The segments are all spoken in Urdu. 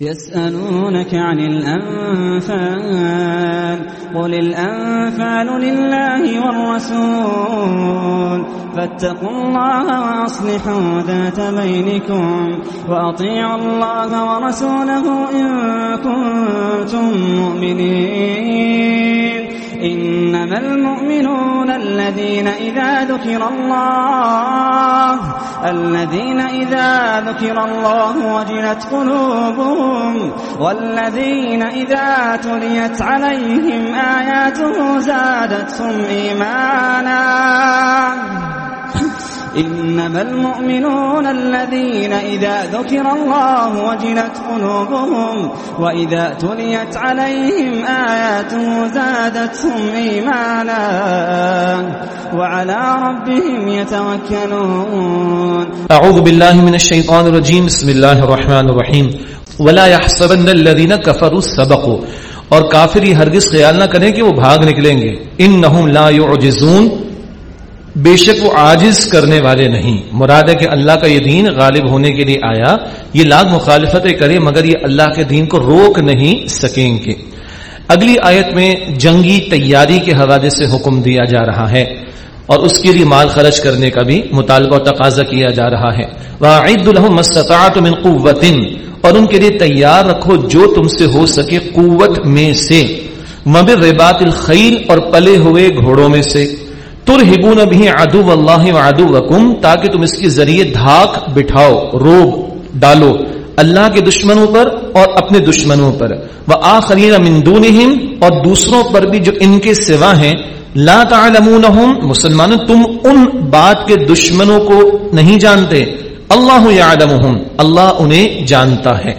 يسألونك عن الأنفال، قل الأنفال لله والرسول، فاتقوا الله وأصلحوا ذات بينكم، وأطيعوا الله ورسوله إن كنتم مؤمنين. إنما المؤمنون الذين إذا ذكر الله الذين إذا ذكر الله وجلت قلوبهم والذين إذا تليت عليهم آياته زادتهم إيمانا إنما المؤمنون الذين إذا ذكر الله وجلت قلوبهم وإذا تليت عليهم آياته زادتهم إيمانا وعلى ربهم يتوكلون. اعوذ باللہ من الشیطان الرجیم بسم اللہ الرحمن الرحیم ولا يحسبن الذين كفروا سبقوا اور کافر ہرگز خیال نہ کریں کہ وہ بھاگ نکلیں گے. انہم لا يعجزون. بے شک وہ عاجز کرنے والے نہیں۔ مراد ہے کہ اللہ کا یہ دین غالب ہونے کے لیے آیا۔ یہ لاکھ مخالفتیں کرے، مگر یہ اللہ کے دین کو روک نہیں سکیں گے۔ اگلی آیت میں جنگی تیاری کے حوالے سے حکم دیا جا رہا ہے۔ اور اس کے لیے مال خرچ کرنے کا بھی مطالبہ و تقاضا کیا جا رہا ہے۔ وَعِدُّ لَهُمْ مَسْتَطَعْتُ مِنْ قُوَّةٍ اور ان کے لیے تیار رکھو جو تم سے ہو سکے قوت میں سے۔ مبر ربات الخیل اور پلے ہوئے گھوڑوں میں سے۔ ترہبون بھی عدو اللہ و عدو وکم تاکہ تم اس کے ذریعے دھاک بٹھاؤ، روب ڈالو اللہ کے دشمنوں پر اور اپنے دشمنوں پر۔ وہ آخرین من دونہم، اور دوسروں پر بھی جو ان کے سوا ہیں۔ لا تعلمونہم مسلمان تم ان بات کے دشمنوں کو نہیں جانتے۔ اللہ یعلمہم، اللہ انہیں جانتا ہے۔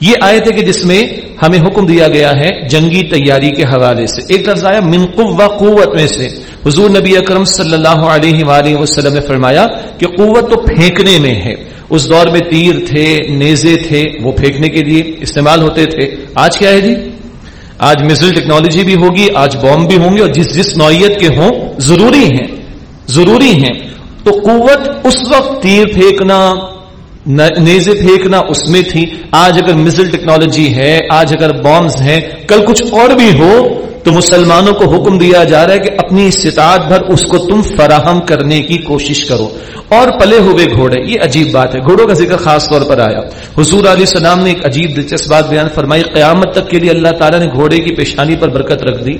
یہ آیت ہے کہ جس میں ہمیں حکم دیا گیا ہے جنگی تیاری کے حوالے سے۔ ایک لفظ آیا، من قوہ قوت میں سے۔ حضور نبی اکرم صلی اللہ علیہ وآلہ وسلم نے فرمایا کہ قوت تو پھینکنے میں ہے۔ اس دور میں تیر تھے، نیزے تھے، وہ پھینکنے کے لیے استعمال ہوتے تھے۔ آج کیا ہے جی؟ آج میزل ٹیکنالوجی بھی ہوگی، آج بوم بھی ہوں گے اور جس جس نوعیت کے ہوں، ضروری ہیں۔ ضروری ہیں۔ تو قوت اس وقت تیر پھینکنا، نیزے پھینکنا اس میں تھی۔ آج اگر مسل ٹیکنالوجی ہے، آج اگر بامز ہیں، کل کچھ اور بھی ہو تو مسلمانوں کو حکم دیا جا رہا ہے کہ اپنی استطاعت بھر اس کو تم فراہم کرنے کی کوشش کرو۔ اور پلے ہوئے گھوڑے، یہ عجیب بات ہے۔ گھوڑوں کا ذکر خاص طور پر آیا۔ حضور علیہ السلام نے ایک عجیب دلچسپ بات بیان فرمائی۔ قیامت تک کے لیے اللہ تعالیٰ نے گھوڑے کی پیشانی پر برکت رکھ دی۔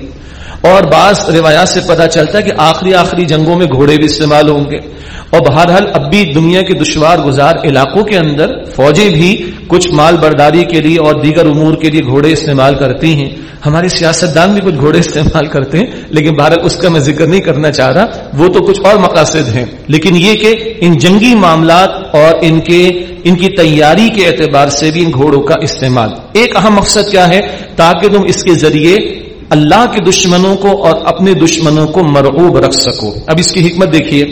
اور بعض روایات سے پتا چلتا ہے کہ آخری آخری جنگوں میں گھوڑے بھی استعمال ہوں گے۔ اور بہرحال اب بھی دنیا کے دشوار گزار علاقوں کے اندر فوجیں بھی کچھ مال برداری کے لیے اور دیگر امور کے لیے گھوڑے استعمال کرتی ہیں۔ ہمارے سیاستدان بھی کچھ گھوڑے استعمال کرتے ہیں، لیکن بھارت اس کا میں ذکر نہیں کرنا چاہ رہا۔ وہ تو کچھ اور مقاصد ہیں۔ لیکن یہ کہ ان جنگی معاملات اور ان کے، ان کی تیاری کے اعتبار سے بھی ان گھوڑوں کا استعمال۔ ایک اہم مقصد کیا ہے؟ تاکہ تم اس کے ذریعے اللہ کے دشمنوں کو اور اپنے دشمنوں کو مرعوب رکھ سکو۔ اب اس کی حکمت دیکھیے۔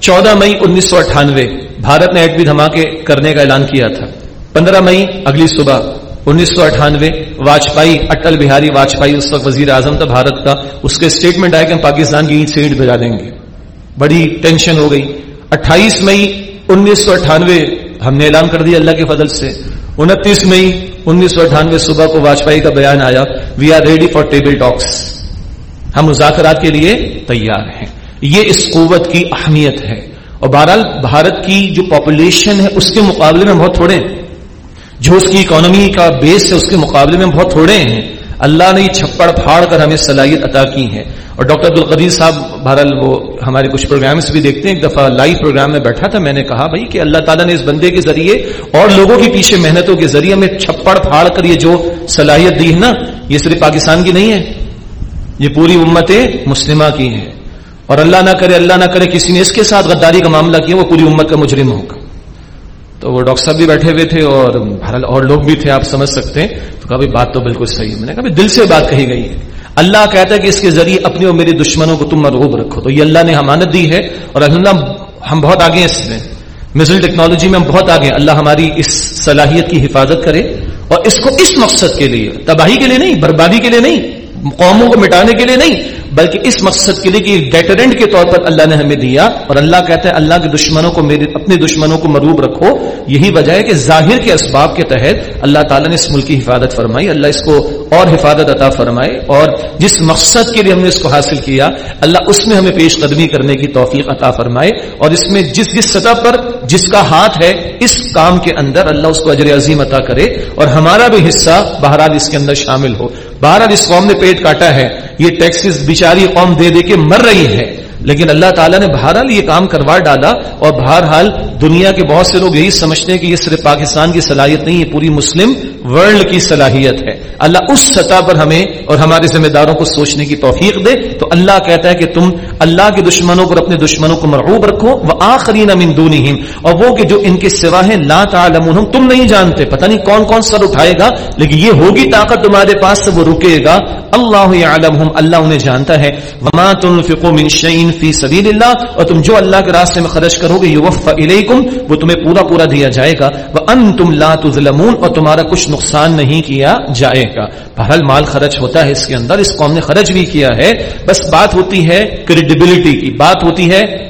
چودہ مئی انیس سو اٹھانوے، بھارت نے ایٹمی دھماکے کرنے کا اعلان کیا تھا۔ پندرہ مئی، اگلی صبح، انیس سو اٹھانوے واجپئی اٹل بہاری واجپئی اس وقت وزیر اعظم تھا بھارت کا، اس کے اسٹیٹمنٹ آیا کہ ہم پاکستان کی اینٹ سے اینٹ بجا دیں گے۔ بڑی ٹینشن ہو گئی۔ اٹھائیس مئی، انیس سو اٹھانوے، ہم نے اعلان کر دیا اللہ کے فضل سے۔ انتیس مئی انیس سو اٹھانوے صبح کو واجپئی کا بیان آیا. We are ready for table talks ہم مذاکرات کے لیے تیار ہیں. یہ اس قوت کی اہمیت ہے. اور بہرحال بھارت کی جو پاپولیشن ہے، اس کے مقابلے میں بہت تھوڑے جو اس کی اکانومی کا بیس ہے، اس کے مقابلے میں بہت تھوڑے ہیں. اللہ نے یہ چھپڑ پھاڑ کر ہمیں صلاحیت عطا کی ہے۔ اور ڈاکٹر عبدالقدیر صاحب بہرحال وہ ہمارے کچھ پروگرامس بھی دیکھتے ہیں۔ ایک دفعہ لائیو پروگرام میں بیٹھا تھا، میں نے کہا، بھائی، کہ اللہ تعالیٰ نے اس بندے کے ذریعے اور لوگوں کے پیچھے محنتوں کے ذریعے ہمیں چھپڑ پھاڑ کر یہ جو صلاحیت دی ہے نا، یہ صرف پاکستان کی نہیں ہے، یہ پوری امت مسلمہ کی ہے۔ اور اللہ نہ کرے، اللہ نہ کرے، کسی نے اس کے ساتھ غداری کا معاملہ کیا، وہ پوری امت کا مجرم ہوگا۔ تو وہ ڈاکٹر صاحب بھی بیٹھے ہوئے تھے اور بہرحال اور لوگ بھی تھے، آپ سمجھ سکتے ہیں۔ تو کبھی بات تو بالکل صحیح ہے۔ میں نے کہا دل سے بات کہی گئی ہے۔ اللہ کہتا ہے کہ اس کے ذریعے اپنے اور میرے دشمنوں کو تم مرغوب رکھو۔ تو یہ اللہ نے امانت دی ہے اور اللہ ہم بہت آگے ہیں اس میں۔ مسل ٹیکنالوجی میں ہم بہت آگے ہیں۔ اللہ ہماری اس صلاحیت کی حفاظت کرے اور اس کو اس مقصد کے لیے، تباہی کے لیے نہیں، بربادی کے لیے نہیں، قوموں کو مٹانے کے لیے نہیں بلکہ اس مقصد کے لیے کہ ڈیٹرنٹ کے طور پر اللہ نے ہمیں دیا اور اللہ کہتا ہے اللہ کے دشمنوں کو میرے اپنے دشمنوں کو مروب رکھو۔ یہی وجہ ہے کہ ظاہر کے اسباب کے تحت اللہ تعالیٰ نے اس ملک کی حفاظت فرمائی، اللہ اس کو اور حفاظت عطا فرمائے اور جس مقصد کے لیے ہم نے اس کو حاصل کیا، اللہ اس میں ہمیں پیش قدمی کرنے کی توفیق عطا فرمائے اور اس میں جس جس سطح پر جس کا ہاتھ ہے، اس کام کے اندر اللہ اس کو اجر عظیم عطا کرے اور ہمارا بھی حصہ بہرحال اس کے اندر شامل ہو۔ بہرحال اس قوم نے پیٹ کاٹا ہے۔ یہ ٹیکسز بیچاری قوم دے دے کے مر رہی ہے لیکن اللہ تعالیٰ نے بہرحال یہ کام کروا ڈالا اور بہرحال دنیا کے بہت سے لوگ یہی سمجھتے ہیں کہ یہ صرف پاکستان کی صلاحیت نہیں، یہ پوری مسلم ورلڈ کی صلاحیت ہے۔ اللہ اس سطح پر ہمیں اور ہمارے ذمہ داروں کو سوچنے کی توفیق دے۔ تو اللہ کہتا ہے کہ تم اللہ کے دشمنوں پر اپنے دشمنوں کو مرعوب رکھو۔ وہ آخری نمین اور وہ کہ جو ان کے سوا ہے لا تعلمونہم۔ تم نہیں جانتے۔ پتہ نہیں کون کون سر اٹھائے گا، لیکن یہ ہوگی طاقت تمہارے پاس سے وہ رکے گا۔ اللہ یعلمہم۔ اللہ انہیں جانتا ہے۔ وما تنفقوا من شیء فی سبیل اللہ اور تم جو اللہ کے راستے میں خرچ کرو گے یوفا الیکم، وہ تمہیں پورا پورا دیا جائے گا۔ وانتم لا تظلمون، اور تمہارا کچھ نقصان نہیں کیا جائے گا۔ بہرحال مال خرچ ہوتا ہے اس کے اندر، اس قوم نے خرچ بھی کیا ہے۔ بس بات ہوتی ہے کریڈیبلٹی کی، بات ہوتی ہے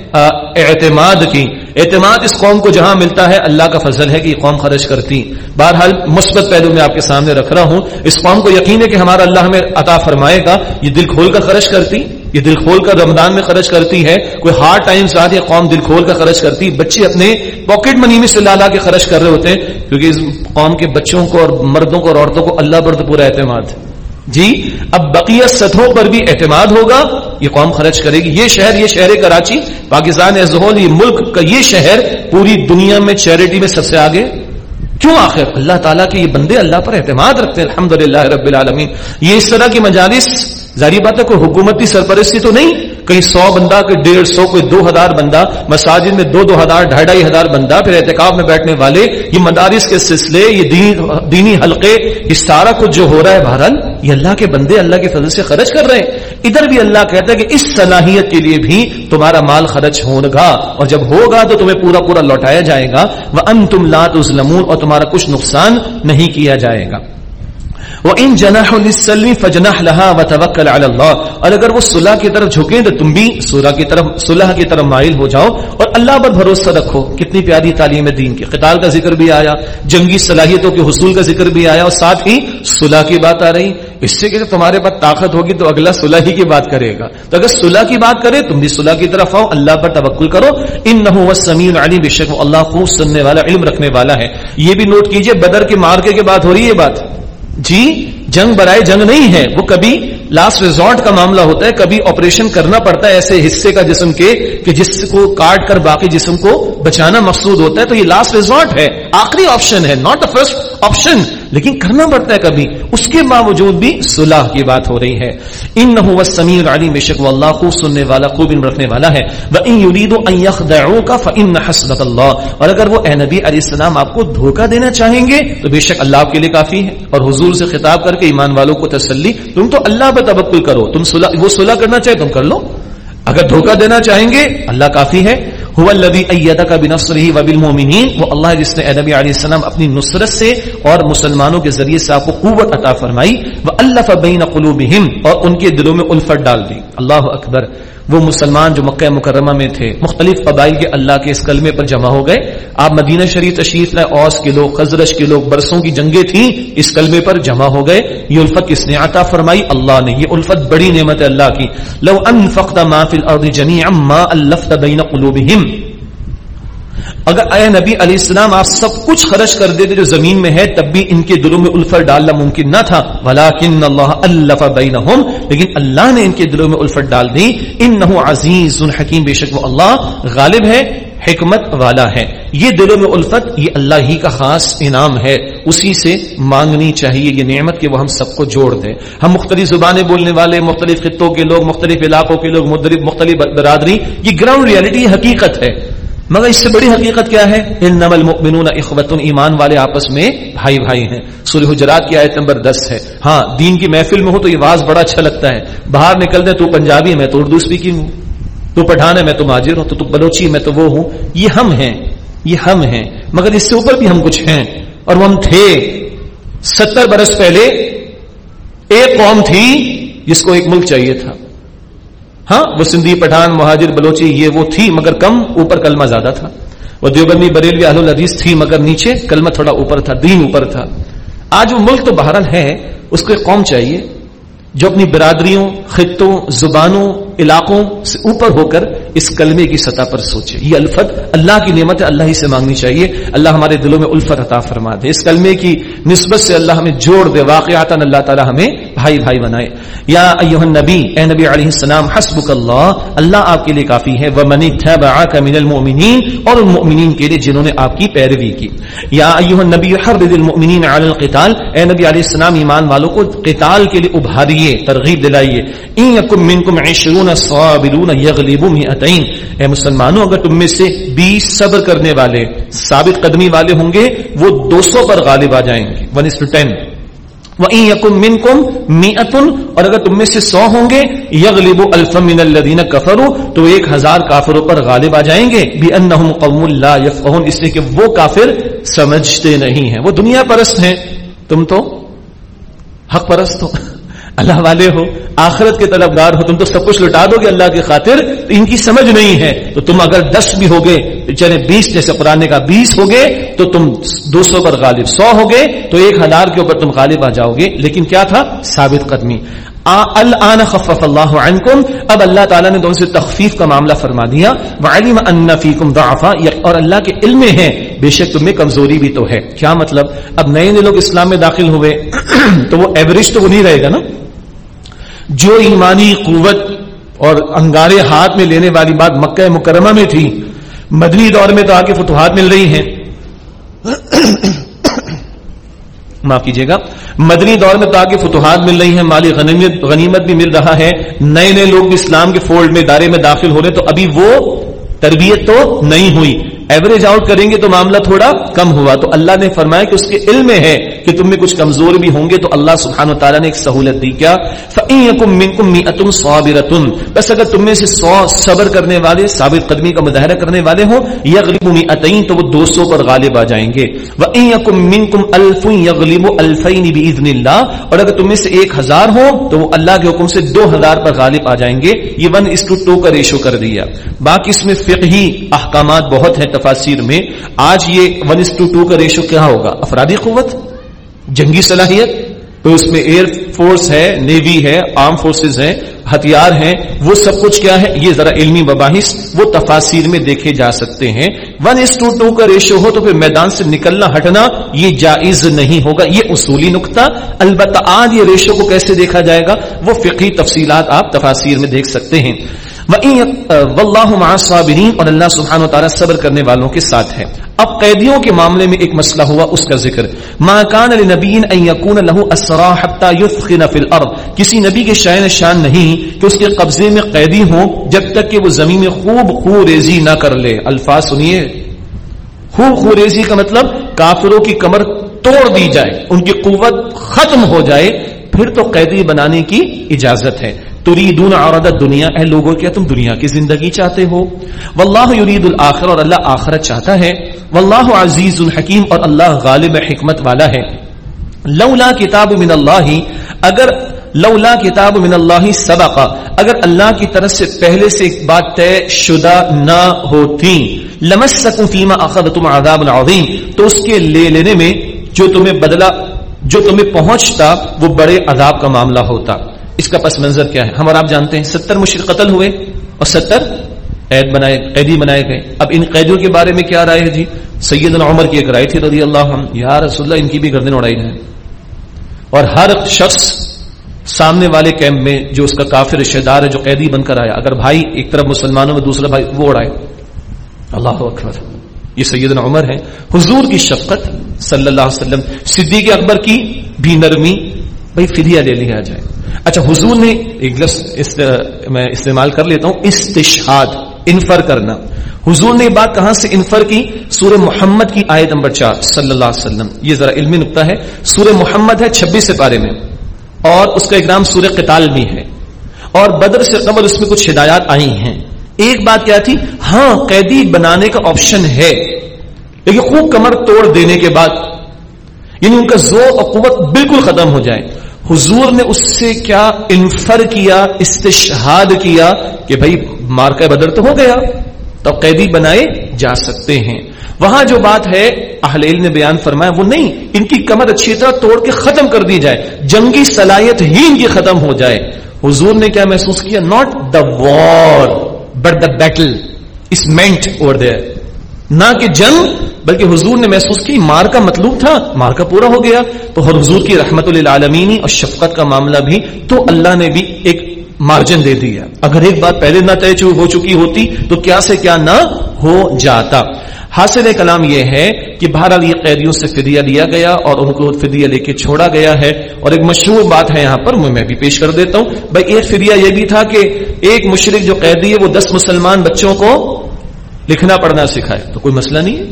اعتماد کی۔ اعتماد اس قوم کو جہاں ملتا ہے، اللہ کا فضل ہے کہ یہ قوم خرچ کرتی۔ بہرحال مثبت پہلو میں آپ کے سامنے رکھ رہا ہوں۔ اس قوم کو یقین ہے کہ ہمارا اللہ ہمیں عطا فرمائے گا۔ یہ دل کھول کر خرچ کرتی۔ یہ دل کھول کر رمضان میں خرچ کرتی ہے، کوئی ہارڈ ٹائم آتے قوم دل کھول کر خرچ کرتی، بچے اپنے پاکٹ منی میں سے لالا کے خرچ کر رہے ہوتے ہیں، کیونکہ اس قوم کے بچوں کو اور مردوں کو اور عورتوں کو اللہ پر پورا اعتماد۔ ہے جی اب بقیہ سطحوں پر بھی اعتماد ہوگا، یہ قوم خرچ کرے گی۔ یہ شہر یہ شہر کراچی، پاکستان ایز ہول یہ ملک کا یہ شہر، پوری دنیا میں چیریٹی میں سب سے آگے۔ کیوں آخر؟ اللہ تعالیٰ کے یہ بندے اللہ پر اعتماد رکھتے ہیں الحمد رب العالمین۔ یہ اس طرح کی مجالس ظاہری بات ہے کوئی حکومتی سرپرستی تو نہیں، کہیں سو بندہ، کوئی ڈیڑھ سو، کوئی دو ہزار بندہ، مساجد میں دو دو ہزار، ڈھائی ڈھائی ہزار بندہ، پھر احتکاب میں بیٹھنے والے، یہ مدارس کے سلسلے، یہ دینی حلقے، یہ سارا کچھ جو ہو رہا ہے بہرحال، یہ اللہ کے بندے، اللہ کے فضل سے خرچ کر رہے ہیں۔ ادھر بھی اللہ کہتا ہے کہ اس صلاحیت کے لیے بھی تمہارا مال خرچ ہوگا، اور جب ہوگا تو تمہیں پورا پورا لوٹایا جائے گا۔ وہ ان تم لات اور تمہارا کچھ نقصان نہیں کیا جائے گا۔ وہ ان جناح فجناح لہا و توکل اللہ اور اگر وہ صلح کی طرف جھکیں تو تم بھی صلح کی طرف، صلح کی طرف مائل ہو جاؤ اور اللہ پر بھروسہ رکھو۔ کتنی پیاری تعلیم دین کی۔ قتال کا ذکر بھی آیا، جنگی صلاحیتوں کے حصول کا ذکر بھی آیا اور ساتھ ہی صلح کی بات آ رہی۔ اس سے کہ تمہارے پاس طاقت ہوگی تو اگلا صلح ہی کی بات کرے گا۔ تو اگر صلح کی بات کرے، تم بھی صلح کی طرف آؤ۔ اللہ پر توکل کرو۔ ان نہ سمیر علی بے شک اللہ خوب سننے والا، علم رکھنے والا ہے۔ یہ بھی نوٹ کیجیے، بدر کے مارکے کے بات ہو رہی ہے بات۔ جی جنگ برائے جنگ نہیں ہے۔ وہ کبھی لاسٹ ریزورٹ کا معاملہ ہوتا ہے، کبھی آپریشن کرنا پڑتا ہے ایسے حصے کا جسم کے، کہ جس کو کاٹ کر باقی جسم کو بچانا مقصود ہوتا ہے۔ تو یہ لاسٹ ریزورٹ ہے۔ آخری آپشن ہے ناٹ دا فرسٹ آپشن لیکن کرنا پڑتا ہے کبھی۔ اس کے باوجود بھی صلاح کی بات ہو رہی ہے۔ ان نہ سمیر علی بے شک اللہ خوب سننے والا، خوب علم رکھنے والا ہے۔ حسبت اللہ اور اگر وہ اے نبی علیہ السلام آپ کو دھوکہ دینا چاہیں گے، تو بے شک اللہ آپ کے لیے کافی ہے۔ اور حضور سے خطاب کر کے ایمان والوں کو تسلی، تم تو اللہ پر توکل کرو۔ تم صلح وہ صلح کرنا چاہے تم کر لو۔ اگر دھوکہ دینا چاہیں گے، اللہ کافی ہے۔ هو الذي ايدك بنصره وبالمؤمنين وہ اللہ جس نے نبی علیہ السلام اپنی نصرت سے اور مسلمانوں کے ذریعے سے آپ کو قوت عطا فرمائی والف بین قلوبهم اور ان کے دلوں میں الفت ڈال دی۔ اللہ اکبر۔ وہ مسلمان جو مکہ مکرمہ میں تھے، مختلف قبائل کے اللہ کے اس کلمے پر جمع ہو گئے۔ آپ مدینہ شریف، تشریف لائے، اوس کے لوگ خزرش کے لوگ، برسوں کی جنگیں تھیں، اس کلمے پر جمع ہو گئے۔ یہ الفت کس نے عطا فرمائی؟ اللہ نے۔ یہ الفت بڑی نعمت ہے اللہ کی۔ لو انفقت ما فی الارض جميعا ما الفت بین قلوبہم۔ اگر اے نبی علیہ السلام آپ سب کچھ خرچ کر دیتے جو زمین میں ہے، تب بھی ان کے دلوں میں الفت ڈالنا ممکن نہ تھا۔ ولیکن اللہ الف بینہم لیکن اللہ نے ان کے دلوں میں الفت ڈال دی۔ انہو عزیز حکیم بے شک وہ اللہ غالب ہے، حکمت والا ہے۔ یہ دلوں میں الفت، یہ اللہ ہی کا خاص انعام ہے۔ اسی سے مانگنی چاہیے، یہ نعمت کہ وہ ہم سب کو جوڑ دے۔ ہم مختلف زبانیں بولنے والے، مختلف خطوں کے لوگ، مختلف علاقوں کے لوگ مختلف برادری، یہ گراؤنڈ ریالٹی حقیقت ہے۔ مگر اس سے بڑی حقیقت کیا ہے؟ ان نمل مؤمنون ایمان والے آپس میں بھائی بھائی ہیں۔ سورہ حجرات کی آیت نمبر دس ہے۔ ہاں دین کی محفل میں ہو تو یہ واز بڑا اچھا لگتا ہے۔ باہر نکل دیں تو پنجابی میں تو اردو اسپیکنگ ہوں۔ تو پٹھان ہے میں تو ماجر ہوں۔ تو تو بلوچی میں تو وہ ہوں۔ یہ ہم ہیں۔ یہ ہم ہیں۔ مگر اس سے اوپر بھی ہم کچھ ہیں۔ اور وہ ہم تھے۔ ستر برس پہلے ایک قوم تھی جس کو ایک ملک چاہیے تھا۔ ہاں وہ سندھی، پٹھان، مہاجر، بلوچی، یہ وہ تھی، مگر کم اوپر کلمہ زیادہ تھا۔ وہ دیوبندی، بریلوی، اہل الحدیث تھی، مگر نیچے کلمہ تھوڑا اوپر تھا، دین اوپر تھا۔ آج وہ ملک تو بہرحال ہے، اس کو قوم چاہیے جو اپنی برادریوں، خطوں، زبانوں علاقوں سے اوپر ہو کر اس کلمے کی سطح پر سوچے۔ یہ الفت اللہ کی نعمت ہے، اللہ ہی سے مانگنی چاہیے۔ اللہ ہمارے دلوں میں الفت عطا فرما دے۔ اس کلمے کی نسبت سے اللہ ہمیں جوڑ دے واقعات اللہ تعالی ہمیں بھائی بھائی بنائے۔ یا ایوہ اے نبی علیہ السلام، حسبک اللہ اللہ آپ کے لیے کافی ہے۔ ومن اتبعک من المؤمنین، اور ان مؤمنین کے لیے جنہوں نے آپ کی پیروی کی۔ یا ایوہ النبی حرد المؤمنین علی القتال۔ اے نبی علیہ السلام، ایمان والوں کو قتال کے لیے ابھاریے، ترغیب دلائیے۔ ان یکم منکم عشرون صابرون یغلبوا مئتین۔ اے مسلمانوں، اگر تم میں سے بیس صبر کرنے والے، ثابت قدمی والے ہوں گے، وہ دو سو پر غالب آ جائیں گے۔ ون اس ٹو ٹین وَإِن يَكُن مِّنكُم مِّئَةٌ اور اگر تم میں سے سو ہوں گے یغلب الف من الذین کفروا، تو ایک ہزار کافروں پر غالب آ جائیں گے۔ بِأَنَّهُمْ قَوْمٌ لَا يَفْقَهُونَ۔ اس لیے کہ وہ کافر سمجھتے نہیں ہیں۔ وہ دنیا پرست ہیں۔ تم تو حق پرست ہو۔ اللہ والے ہو۔ آخرت کے طلبگار ہو، تم تو سب کچھ لٹا دو گے اللہ کی خاطر، تو ان کی سمجھ نہیں ہے۔ تو تم اگر دس بھی ہوگے، چلے بیس جیسے قرآن کا بیس ہوگے، تو تم دو سو پر غالب سو ہوگے، تو ایک ہزار کے اوپر تم غالب آ جاؤ گے۔ لیکن کیا تھا؟ ثابت قدمی۔ الان خفف اللہ عنکم۔ اب اللہ تعالیٰ نے سے تخفیف کا معاملہ فرما دیا۔ وعلم ان فیکم ضعفا۔ اور اللہ کے علم میں ہے۔ بے شک تم میں کمزوری بھی تو ہے۔ کیا مطلب؟ اب نئے نئے لوگ اسلام میں داخل ہوئے، تو وہ ایوریج تو وہ نہیں رہے گا نا؟ جو ایمانی قوت اور انگارے ہاتھ میں لینے والی بات مکہ مکرمہ میں تھی، مدنی دور میں تو آگے فتوحات مل رہی ہیں۔ معاف کیجیے گا۔ مدنی دور میں تو آگے فتوحات مل رہی ہیں، مالی غنیمت غنیمت بھی مل رہا ہے۔ نئے نئے لوگ بھی اسلام کے فولڈ میں دائرے میں داخل ہو رہے تو ابھی وہ تربیت تو نہیں ہوئی۔ ایوریج آؤٹ کریں گے تو معاملہ تھوڑا کم ہوا۔ تو اللہ نے فرمایا کہ اس کے علم میں ہے کہ تم میں کچھ کمزور بھی ہوں گے تو اللہ سبحانہ و تعالیٰ نے ایک سہولت دی۔ کیا؟ بس اگر تم میں سے سو صبر کرنے والے، ثابت قدمی کا مظاہرہ کرنے والے ہوں یغلب اتعین تو وہ دو سو پر غالب آ جائیں گے۔ الف یغلب الفین باذن اللہ اور اگر تم میں سے ایک ہزار ہو تو وہ اللہ کے حکم سے دو ہزار پر غالب آ جائیں گے۔ یہ ون اس ٹو ٹو کا ریشو کر دیا۔ باقی اس میں فقہی احکامات بہت ہیں تفاصیر میں آج یہ ون اس ٹو ٹو کا ریشو کیا ہوگا؟ افرادی قوت، جنگی صلاحیت، تو اس میں ایئر فورس ہے، نیوی ہے، آرم فورسز ہیں، ہتھیار ہیں، وہ سب کچھ کیا ہے؟ یہ ذرا علمی مباحث، وہ تفاصیر میں دیکھے جا سکتے ہیں۔ ون اس ٹو ٹو کا ریشو ہو تو پھر میدان سے نکلنا، ہٹنا، یہ جائز نہیں ہوگا، یہ اصولی نقطہ۔ البتہ آج یہ ریشو کو کیسے دیکھا جائے گا؟ وہ فقی تفصیلات آپ تفاصیر میں دیکھ سکتے ہیں۔ صابرین اور اللہ سبحان و تعالیٰ صبر کرنے والوں کے ساتھ ہے اب قیدیوں کے معاملے میں ایک مسئلہ ہوا، اس کا ذکر۔ ما کان لنبین ان یکون له اسرا حتى يثخن في الارض کسی نبی کے شان شان نہیں کہ اس کے قبضے میں قیدی ہوں جب تک کہ وہ زمین میں خوب خو ریزی نہ کر لے۔ الفاظ سنیے۔ خوب خو ریزی کا مطلب کافروں کی کمر توڑ دی جائے، ان کی قوت ختم ہو جائے۔ پھر تو قیدی بنانے کی اجازت ہے۔ تریدون عرض دنیا اے لوگوں کیا تم دنیا کی زندگی چاہتے ہو؟ واللہ یرید الاخر اور اللہ آخرت چاہتا ہے۔ واللہ عزیز الحکیم اور اللہ غالب حکمت والا ہے۔ لولا کتاب من اللہ، اگر لولا کتاب من اللہ سبق، اگر اللہ کی طرف سے پہلے سے ایک بات طے شدہ نہ ہوتی لمسکم فیما اخذتم عذاب عظیم تو اس کے لے لینے میں جو تمہیں بدلا، جو تمہیں پہنچتا، وہ بڑے عذاب کا معاملہ ہوتا۔ اس کا پس منظر کیا ہے؟ ہم اور آپ جانتے ہیں، ستر مشرق قتل ہوئے اور ستر قید بنائے، قیدی بنائے گئے۔ اب ان قیدیوں کے بارے میں کیا رائے ہے؟ جی سید عمر کی ایک رائے تھی رضی اللہ عنہ۔ یا رسول اللہ، ان کی بھی گردن اڑائی جائے۔ اور ہر شخص سامنے والے کیمپ میں جو اس کا کافر رشتے دار ہے، جو قیدی بن کر آیا، اگر بھائی ایک طرف مسلمانوں میں، دوسرا بھائی، وہ اڑائے۔ اللہ اکبر۔ یہ سیدنا عمر ہے۔ حضور کی شفقت صلی اللہ علیہ وسلم۔ صدیق اکبر کی بھی نرمی بھائی فدیہ لے لیا جائے۔ اچھا حضور نے ایک لفظ میں استعمال کر لیتا ہوں، استشہاد، انفر کرنا۔ حضور نے بات کہاں سے انفر کی؟ سورہ محمد کی آیت نمبر چار، صلی اللہ علیہ وسلم۔ یہ ذرا علمی نقطہ ہے۔ سورہ محمد ہے چھبیس سے پارے میں، اور اس کا ایک نام سورہ قتال بھی ہے۔ اور بدر سے قبل اس میں کچھ ہدایات آئی ہیں۔ ایک بات کیا تھی؟ ہاں قیدی بنانے کا آپشن ہے، لیکن خوب کمر توڑ دینے کے بعد یعنی ان کا زور اور قوت بالکل ختم ہو جائے۔ حضور نے اس سے کیا انفر کیا، استشہاد کیا کہ بھائی مارکا بدر تو ہو گیا تو قیدی بنائے جا سکتے ہیں۔ وہاں جو بات ہے، اہل علم نے بیان فرمایا، وہ نہیں، ان کی کمر اچھی طرح توڑ کے ختم کر دی جائے، جنگی صلاحیت ہی ان کی ختم ہو جائے۔ حضور نے کیا محسوس کیا؟ Not the war but the battle is meant over there نہ کہ جنگ، بلکہ حضور نے محسوس کی مار کا مطلوب تھا، مار کا پورا ہو گیا۔ تو حضور کی رحمت للعالمینی اور شفقت کا معاملہ بھی، تو اللہ نے بھی ایک مارجن دے دیا۔ اگر ایک بات پہلے نہ طے ہو چکی ہوتی، تو کیا سے کیا نہ ہو جاتا۔ حاصل کلام یہ ہے کہ بہرحال یہ قیدیوں سے فدیہ لیا گیا اور ان کو فدیہ لے کے چھوڑا گیا ہے۔ اور ایک مشہور بات ہے یہاں پر میں بھی پیش کر دیتا ہوں۔ بھائی، ایک فدیہ یہ بھی تھا کہ ایک مشرق جو قیدی ہے، وہ دس مسلمان بچوں کو لکھنا پڑھنا سکھائے۔ تو کوئی مسئلہ نہیں ہے؟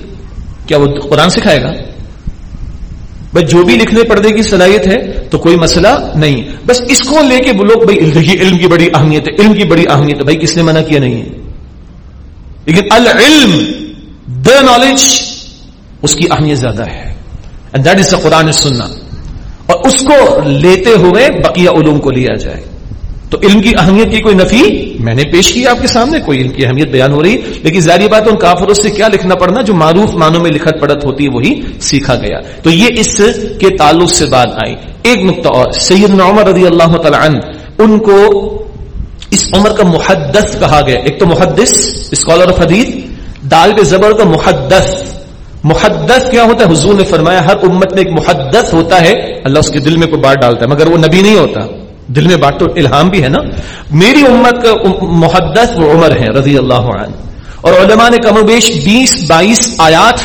کیا وہ قرآن سکھائے گا؟ بھائی جو بھی لکھنے پڑھنے کی صلاحیت ہے، تو کوئی مسئلہ نہیں بس اس کو لے کے بولو بھائی علم کی بڑی اہمیت ہے، علم کی بڑی اہمیت ہے۔ بھائی، کس نے منع کیا نہیں ہے؟ لیکن العلم دا نالج اس کی اہمیت زیادہ ہے۔ دیٹ از قرآن سننا اور اس کو لیتے ہوئے بقیہ علوم کو لیا جائے۔ تو علم کی اہمیت کی کوئی نفی میں نے پیش کی آپ کے سامنے، کوئی علم کی اہمیت بیان ہو رہی۔ لیکن ظاہری بات ان کافروں سے کیا لکھنا پڑنا؟ جو معروف معنوں میں لکھت پڑت ہوتی ہے وہی سیکھا گیا۔ تو یہ اس کے تعلق سے بات آئی۔ ایک نقطہ اور، سیدنا عمر رضی اللہ تعالی عنہ، ان کو اس عمر کا محدث کہا گیا۔ ایک تو محدث، اسکالر آف حدیث دال کے زبر کا محدث۔ محدث کیا ہوتا ہے؟ حضور نے فرمایا، ہر امت میں ایک محدث ہوتا ہے۔ اللہ اس کے دل میں کوئی بات ڈالتا ہے، مگر وہ نبی نہیں ہوتا۔ دل میں بات الہام بھی ہے نا؟ میری امت کا محدث و عمر ہے رضی اللہ عنہ۔ اور علماء نے کم و بیش بیس، بائیس آیات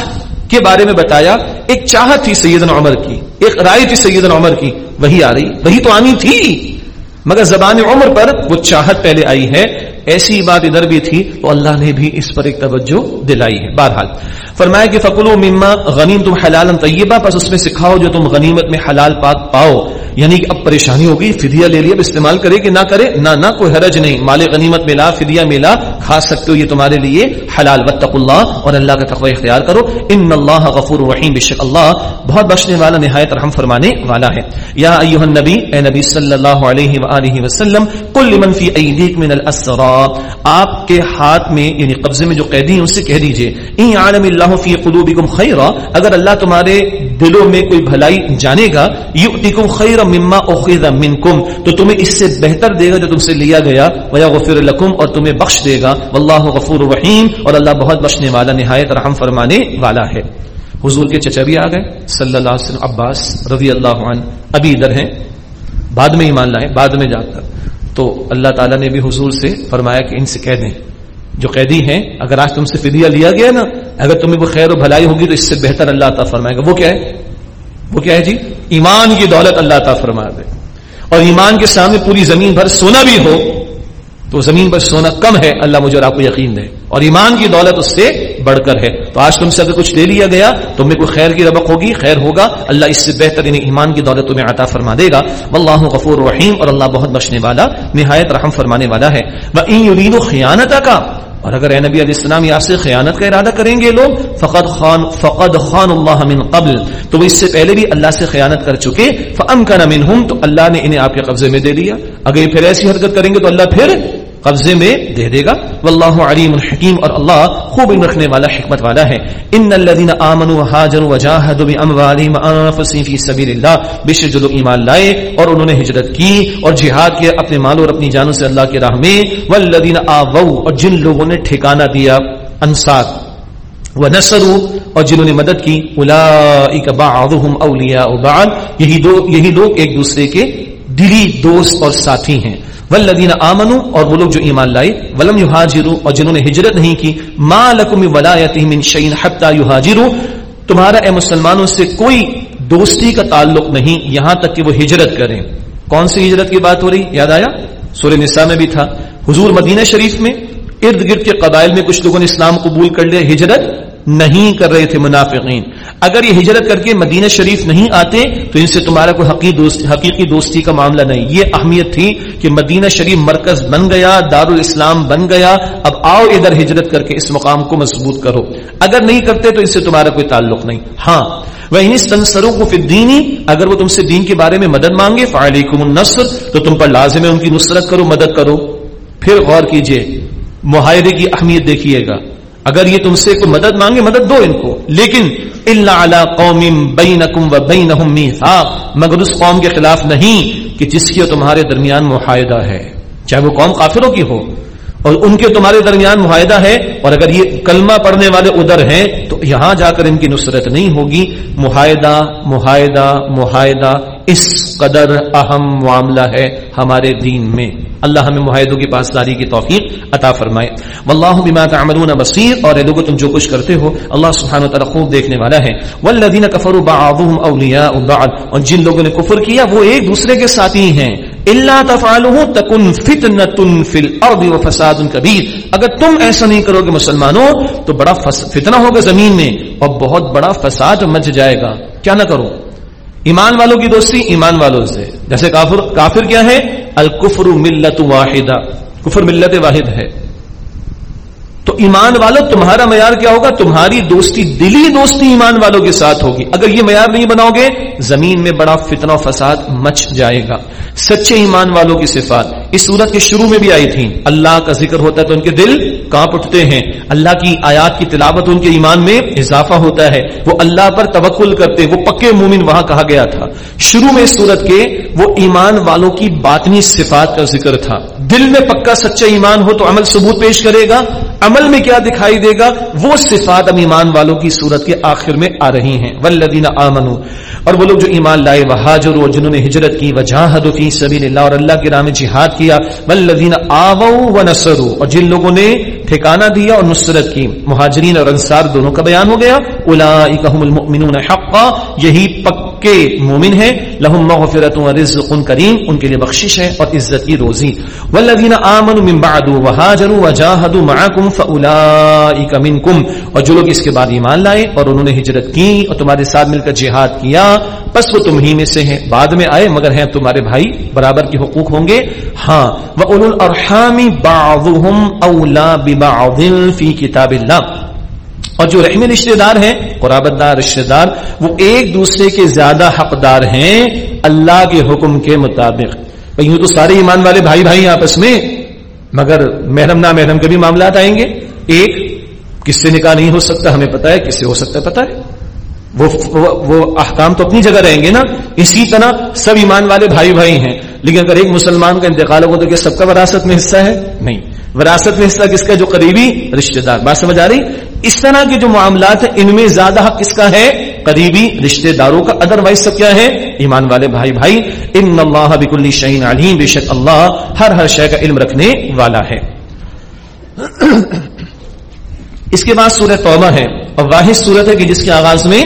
کے بارے میں بتایا، ایک چاہت تھی سیدنا عمر کی، ایک رائے تھی سیدنا عمر کی، وہی آ رہی، وہی تو آنی تھی۔ مگر زبان عمر پر وہ چاہت پہلے آئی ہے، ایسی بات ادھر بھی تھی، تو اللہ نے بھی اس پر ایک توجہ دلائی ہے۔ بہرحال فرمایا کہ فکلو مما غنیم تم حلال طیبہ پس اس میں سکھاؤ جو تم غنیمت میں حلال پاک پاؤ۔ یعنی کہ اب پریشانی ہوگی، فدیہ لے لیا اب استعمال کرے کہ نہ کرے، نہ نہ کوئی حرج نہیں۔ مال غنیمت ملا فدیہ ملا کھا سکتے ہو یہ تمہارے لیے حلال۔ وتق اللہ اور اللہ کا تقوی اختیار کرو۔ ان اللہ غفور رحیم بشک اللہ بہت بخشنے والا، نہایت رحم فرمانے والا ہے۔ یا ایھا النبی، اے نبی صلی اللہ علیہ والہ وسلم، قل لمن فی ایدیک من الاسرا آپ کے ہاتھ میں یعنی قبضے میں جو قیدی ہیں، ان سے کہہ دیجیے۔ ان عالم اللہ اللہ فی قلوبکم خیرا، اگر اللہ تمہارے دلوں میں کوئی بھلائی جانے گا یؤتکم خیرا مما اخذ منکم، تو تمہیں اس سے بہتر دے گا جو تم سے لیا گیا، ویغفر لکم اور تمہیں بخش دے گا۔ واللہ غفور رحیم، اور اللہ بہت بخشنے والا، نہایت رحم فرمانے والا ہے۔ حضور کے چچا بھی آ گئے، صلی اللہ علیہ وسلم، عباس رضی اللہ عنہ ابھی ادھر ہیں۔ بعد میں ایمان لائے بعد میں جا کر۔ تو اللہ تعالیٰ نے بھی حضور سے فرمایا کہ ان سے کہہ دیں۔ جو قیدی ہیں، اگر آج تم سے فدیہ لیا گیا نا اگر تمہیں وہ خیر و بھلائی ہوگی تو اس سے بہتر اللہ تعالیٰ فرمائے گا۔ وہ کیا ہے؟ وہ کیا ہے جی؟ ایمان کی دولت اللہ تعالیٰ فرما دے۔ اور ایمان کے سامنے پوری زمین بھر سونا بھی ہو تو زمین پر سونا کم ہے، اللہ مجھے اور آپ کو یقین دے۔ اور ایمان کی دولت اس سے بڑھ کر ہے۔ تو آج تم سے اگر کچھ لے لیا گیا تو میں کوئی خیر کی ربق ہوگی، خیر ہوگا۔ اللہ اس سے بہتر یعنی ایمان کی دولت تمہیں عطا فرما دے گا۔ واللہ غفور رحیم۔ اور اللہ بہت بخشنے والا، نہایت رحم فرمانے والا ہے۔ وہ این خیانت کا اور اگر اے نبی علیہ السلام یہاں سے خیانت کا ارادہ کریں گے لوگ، فقد خان فقد خان اللہ من قبل۔ تو وہ اس سے پہلے بھی اللہ سے خیانت کر چکے۔ فم کا نمن تو اللہ نے انہیں آپ کے قبضے میں دے دیا۔ اگر یہ پھر ایسی حرکت کریں گے تو اللہ پھر قبضے میں دے دے گا۔ واللہ علیم الحکیم اور اللہ خوب رکھنے والا، حکمت والا ہے۔ ان الذين امنوا وهاجروا وجاهدوا باموالهم وانفسهم في سبيل الله بشک جو لوگ ایمان لائے اور انہوں نے ہجرت کی اور جہاد کیا اپنے مال اور اپنی جانوں سے اللہ کی راہ میں، والذین آووا اور جن لوگوں نے ٹھکانہ دیا، انصار۔ ونصروا اور جنہوں نے مدد کی اولئک بعضهم اولیاء بعض۔ یہی دو، یہی لوگ ایک دوسرے کے دلی دوست اور ساتھی ہیں۔ ولدین آمن اور وہ لوگ جو ایمان لائے، ولم یو اور جنہوں نے ہجرت نہیں کی، ما لکم ولایت من شعین حتہ یو تمہارا اے مسلمانوں سے کوئی دوستی کا تعلق نہیں، یہاں تک کہ وہ ہجرت کریں۔ کون سی ہجرت کی بات ہو رہی؟ یاد آیا؟ سورہ نساء میں بھی تھا۔ حضور مدینہ شریف میں ارد گرد کے قبائل میں کچھ لوگوں نے اسلام قبول کر لیا، ہجرت نہیں کر رہے تھے منافقین۔ اگر یہ ہجرت کر کے مدینہ شریف نہیں آتے، تو ان سے تمہارا کوئی حقیقی دوستی کا معاملہ نہیں۔ یہ اہمیت تھی کہ مدینہ شریف مرکز بن گیا دار الاسلام بن گیا۔ اب آؤ ادھر ہجرت کر کے اس مقام کو مضبوط کرو۔ اگر نہیں کرتے تو اس سے تمہارا کوئی تعلق نہیں۔ ہاں وہ سنسروں کو فدینی اگر وہ تم سے دین کے بارے میں مدد مانگے فعلیکم النصر، تو تم پر لازم ہے ان کی نصرت کرو، مدد کرو۔ پھر غور کیجیے، معاہدے کی اہمیت دیکھیے گا۔ اگر یہ تم سے کوئی مدد مانگے، مدد دو ان کو۔ لیکن اللہ قوم بینکم و بینہم میثاق مگر اس قوم کے خلاف نہیں کہ جس کی تمہارے درمیان معاہدہ ہے۔ چاہے وہ قوم کافروں کی ہو، اور ان کے تمہارے درمیان معاہدہ ہے۔ اور اگر یہ کلمہ پڑھنے والے ادھر ہیں، تو یہاں جا کر ان کی نصرت نہیں ہوگی۔ معاہدہ معاہدہ معاہدہ۔ اس قدر اہم معاملہ ہے ہمارے دین میں۔ اللہ ہمیں معاہدوں کی پاسداری کی توفیق عطا فرمائے۔ واللہ بما تعملون بصیر۔ اور لوگوں تم جو کچھ کرتے ہو، اللہ سبحانہ و تعالی خوب دیکھنے والا ہے۔ والذین کفروا بعضهم اولیاء بعض۔ اور جن لوگوں نے کفر کیا، وہ ایک دوسرے کے ساتھی ہیں۔ الا تفعلوا تکن فتنه فی الارض وفساد کبیر۔ اگر تم ایسا نہیں کرو گے مسلمانوں، تو بڑا فتنہ ہوگا زمین میں اور بہت بڑا فساد مچ جائے گا۔ کیا نہ کرو؟ ایمان والوں کی دوستی ایمان والوں سے۔ جیسے کافر کافر کیا ہے؟ الکفر ملت واحدہ۔ کفر ملت واحد ہے۔ تو ایمان والوں تمہارا معیار کیا ہوگا؟ تمہاری دوستی، دلی دوستی ایمان والوں کے ساتھ ہوگی۔ اگر یہ معیار نہیں بناؤ گے، زمین میں بڑا فتنہ و فساد مچ جائے گا۔ سچے ایمان والوں کی صفات۔ اس صورت کے شروع میں بھی آئی تھی اللہ کا ذکر ہوتا ہے تو ان کے دل کانپ اٹھتے ہیں۔ اللہ کی آیات کی تلاوت ان کے ایمان میں اضافہ ہوتا ہے۔ وہ اللہ پر توکل کرتے، وہ پکے مومن وہاں کہا گیا تھا۔ شروع میں اس صورت کے وہ ایمان والوں کی باطنی صفات کا ذکر تھا۔ دل میں پکا سچا ایمان ہو تو عمل ثبوت پیش کرے گا۔ عمل میں کیا دکھائی دے گا؟ وہ صفات اب ایمان والوں کی صورت کے آخر میں آ رہی ہیں۔ ولدین آمن اور وہ لوگ جو ایمان لائے وہ حاجر جنہوں نے ہجرت کی وجاہد فی سبیل اللہ اور اللہ کے نام جہاد کیا ولدین آو و اور جن لوگوں نے ٹھکانہ دیا اور نصرت کی مہاجرین اور انصار دونوں کا بیان ہو گیا۔ اولئک هم المؤمنون حقا، یہی پکے مومن ہیں۔ لهم مغفرت و رزق کریم، ان کے لیے بخشش ہے اور عزت کی روزی۔ والذین آمنوا من بعد وهاجروا وجاهدوا معكم فاولئک منکم۔ اور جو لوگ اس کے بعد ایمان لائے اور انہوں نے ہجرت کی اور تمہارے ساتھ مل کر جہاد کیا بس وہ تم ہی میں سے ہیں۔ بعد میں آئے، مگر ہیں تمہارے بھائی، برابر کے حقوق ہوں گے۔ ہاں واولو الارحام بعضهم اولا ببعض فی کتاب اللہ۔ اور جو رحمی رشتے دار ہیں قرابت دار رشتے دار وہ ایک دوسرے کے زیادہ حقدار ہیں اللہ کے حکم کے مطابق۔ یوں تو سارے ایمان والے بھائی بھائی آپس میں مگر محرم نہ محرم کے بھی معاملات آئیں گے۔ ایک کس سے نکاح نہیں ہو سکتا ہمیں پتا ہے کس سے ہو سکتا ہے پتا ہے۔ وہ, وہ, وہ احکام تو اپنی جگہ رہیں گے نا۔ اسی طرح سب ایمان والے بھائی بھائی ہیں۔ لیکن اگر ایک مسلمان کا انتقال ہو تو کیا سب کا وراثت میں حصہ ہے؟ نہیں۔ وراثت میں حصہ کس کا جو قریبی رشتے دار۔ بات سمجھ آ رہی؟ اس طرح کے جو معاملات ہیں، ان میں زیادہ حق کس کا ہے؟ قریبی رشتے داروں کا۔ ادر وائز سب کیا ہے؟ ایمان والے بھائی بھائی۔ ان اللہ بکل شہین علیم۔ بے شک اللہ ہر ہر شے کا علم رکھنے والا ہے۔ اس کے بعد سورت توبہ ہے۔ اور واحد صورت ہے کہ جس کے آغاز میں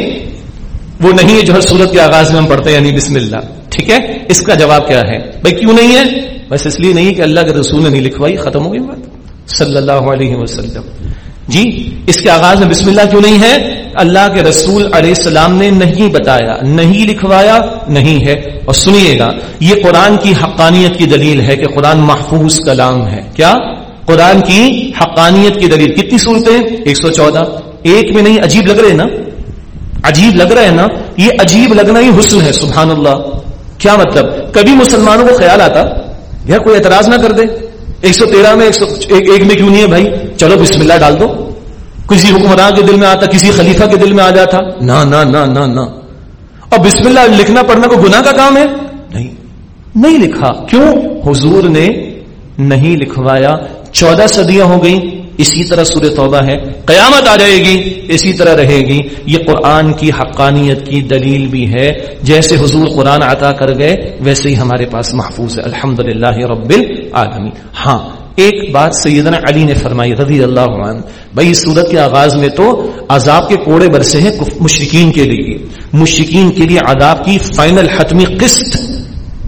وہ نہیں ہے، جو ہر صورت کے آغاز میں ہم پڑھتے ہیں یعنی بسم اللہ۔ ٹھیک ہے؟ اس کا جواب کیا ہے؟ بھائی کیوں نہیں ہے؟ بس اس لیے نہیں کہ اللہ کے رسول نے نہیں لکھوائی، ختم ہو گئی بات۔ صلی اللہ علیہ وسلم۔ جی اس کے آغاز میں بسم اللہ کیوں نہیں ہے؟ اللہ کے رسول علیہ السلام نے نہیں بتایا، نہیں لکھوایا، نہیں ہے۔ اور سنیے گا، یہ قرآن کی حقانیت کی دلیل ہے کہ قرآن محفوظ کلام ہے۔ کیا؟ قرآن کی حقانیت کی دلیل۔ کتنی صورتیں؟ ایک سو چودہ۔ ایک میں نہیں، عجیب لگ رہے نا؟ عجیب لگ رہے ہیں نا؟ یہ عجیب لگنا ہی حسن ہے، سبحان اللہ۔ کیا مطلب؟ کبھی مسلمانوں کو خیال آتا یار کوئی اعتراض نہ کر دے۔ ایک سو تیرہ میں ایک سو ایک میں کیوں نہیں ہے بھائی؟ چلو بسم اللہ ڈال دو۔ کسی حکمران کے دل میں آتا، کسی خلیفہ کے دل میں آ جاتا۔ نہ نہ نہ نہ نہ۔ اور بسم اللہ لکھنا پڑھنا کو گناہ کا کام ہے؟ نہیں۔ نہیں لکھا۔ کیوں؟ حضور نے نہیں لکھوایا۔ چودہ صدیاں ہو گئیں۔ اسی طرح سورہ توبہ ہے، قیامت آ جائے گی، اسی طرح رہے گی۔ یہ قرآن کی حقانیت کی دلیل بھی ہے، جیسے حضور قرآن عطا کر گئے، ویسے ہی ہمارے پاس محفوظ ہے۔ الحمد للہ رب العالمین۔ ہاں ایک بات سیدنا علی نے فرمائی رضی اللہ عنہ، بھائی سورت کے آغاز میں تو عذاب کے کوڑے برسے ہیں مشرقین کے لیے۔ مشرقین کے لیے عذاب کی فائنل حتمی قسط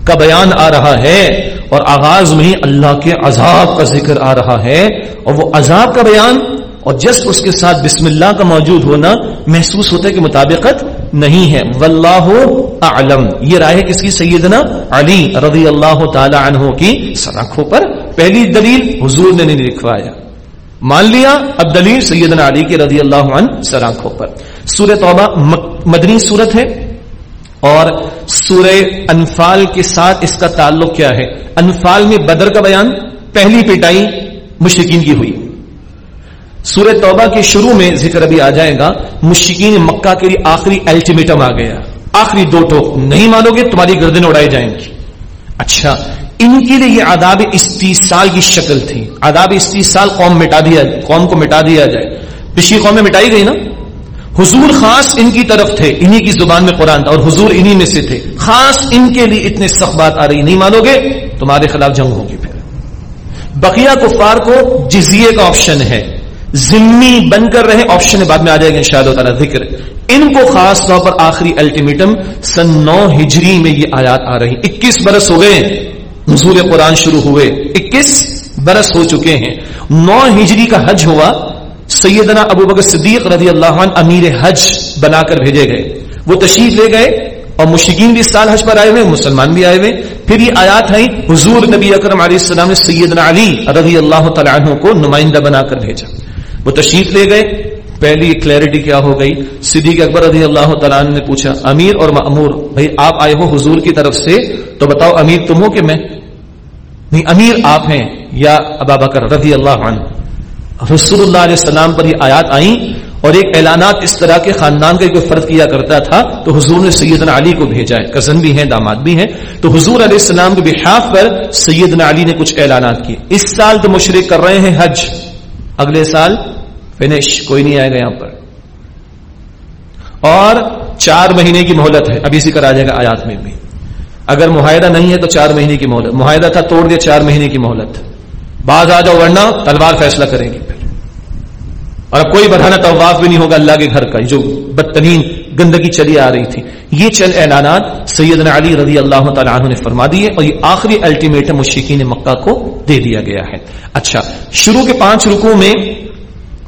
کا بیان آ رہا ہے اور آغاز میں ہی اللہ کے عذاب کا ذکر آ رہا ہے اور وہ عذاب کا بیان اور جسٹ اس کے ساتھ بسم اللہ کا موجود ہونا محسوس ہوتا ہے کہ مطابقت نہیں ہے۔ واللہ اعلم۔ یہ رائے کس کی؟ سیدنا علی رضی اللہ تعالی عنہ کی سراخوں پر۔ پہلی دلیل حضور نے نہیں لکھوایا۔ مان لیا؟ اب دلیل سیدنا علی کے رضی اللہ عنہ سراخوں پر۔ سورہ توبہ مدنی صورت ہے۔ اور سورہ انفال کے ساتھ اس کا تعلق کیا ہے؟ انفال میں بدر کا بیان پہلی پٹائی مشرقین کی ہوئی۔ سورہ توبہ کے شروع میں ذکر ابھی آ جائے گا مشرقین مکہ کے لیے آخری الٹیمیٹم آ گیا۔ آخری دو ٹوک نہیں مانو گے، تمہاری گردن اڑائی جائیں گی۔ اچھا ان کے لیے یہ آداب استیصال کی شکل تھی۔ آداب استیصال قوم مٹا دیا، قوم کو مٹا دیا جائے۔ پچھلی قوم میں مٹائی گئی نا؟ حضور خاص ان کی طرف تھے، انہی کی زبان میں قرآن تھا اور حضور انہی میں سے تھے۔ خاص ان کے لیے اتنے سخت بات آ رہی، نہیں مانو گے؟ تمہارے خلاف جنگ ہوگی پھر۔ بقیہ کفار کو جزیے کا آپشن ہے۔ ذمی بن کر رہے آپشن بعد میں آ جائے گا ان شاء اللہ تعالیٰ، ذکر۔ ان کو خاص طور پر آخری الٹیمیٹم سن نو ہجری میں یہ آیات آ رہی۔ اکیس برس ہو گئے نزول قرآن شروع ہوئے۔ اکیس برس ہو چکے ہیں۔ نو ہجری کا حج ہوا۔ سیدنا ابو بکر صدیق رضی اللہ عنہ امیر حج بنا کر بھیجے گئے۔ وہ تشریف لے گئے اور مشکین بھی اس سال حج پر آئے ہوئے، مسلمان بھی آئے ہوئے۔ پھر یہ آیات ہیں، حضور نبی اکرم علیہ السلام نے سیدنا علی رضی اللہ تعالیٰ عنہ کو نمائندہ بنا کر بھیجا۔ وہ تشریف لے گئے۔ پہلی کلیئرٹی کیا ہو گئی؟ صدیق اکبر رضی اللہ تعالیٰ عنہ نے پوچھا، امیر اور معمور بھائی آپ آئے ہو حضور کی طرف سے؟ تو بتاؤ امیر تم ہو کہ میں؟ نہیں، امیر آپ ہیں یا ابا بکر رضی اللہ عنہ؟ رسول اللہ علیہ السلام پر یہ آیات آئیں اور ایک اعلانات اس طرح کے خاندان کا کوئی فرد کیا کرتا تھا، تو حضور نے سیدنا علی کو بھیجا ہے۔ کزن بھی ہیں، داماد بھی ہیں۔ تو حضور علیہ السلام کے بحاف پر سیدنا علی نے کچھ اعلانات کیے۔ اس سال تو مشرق کر رہے ہیں حج۔ اگلے سال فنش، کوئی نہیں آئے گا یہاں پر۔ اور چار مہینے کی مہلت ہے۔ ابھی ذکر آ جائے گا آیات میں بھی۔ اگر معاہدہ نہیں ہے تو چار مہینے کی مہلت۔ معاہدہ تھا توڑ دیا، چار مہینے کی مہلت۔ بعض آ جاؤ، ورنہ تلوار فیصلہ کریں گے۔ پھر اور اب کوئی بڑھانا طواف بھی نہیں ہوگا اللہ کے گھر کا جو بدترین گندگی چلی آ رہی تھی۔ یہ چل اعلانات سیدنا علی رضی اللہ تعالیٰ عنہ نے فرما دیے اور یہ آخری الٹیمیٹم مشکین مکہ کو دے دیا گیا ہے۔ اچھا شروع کے پانچ رکو میں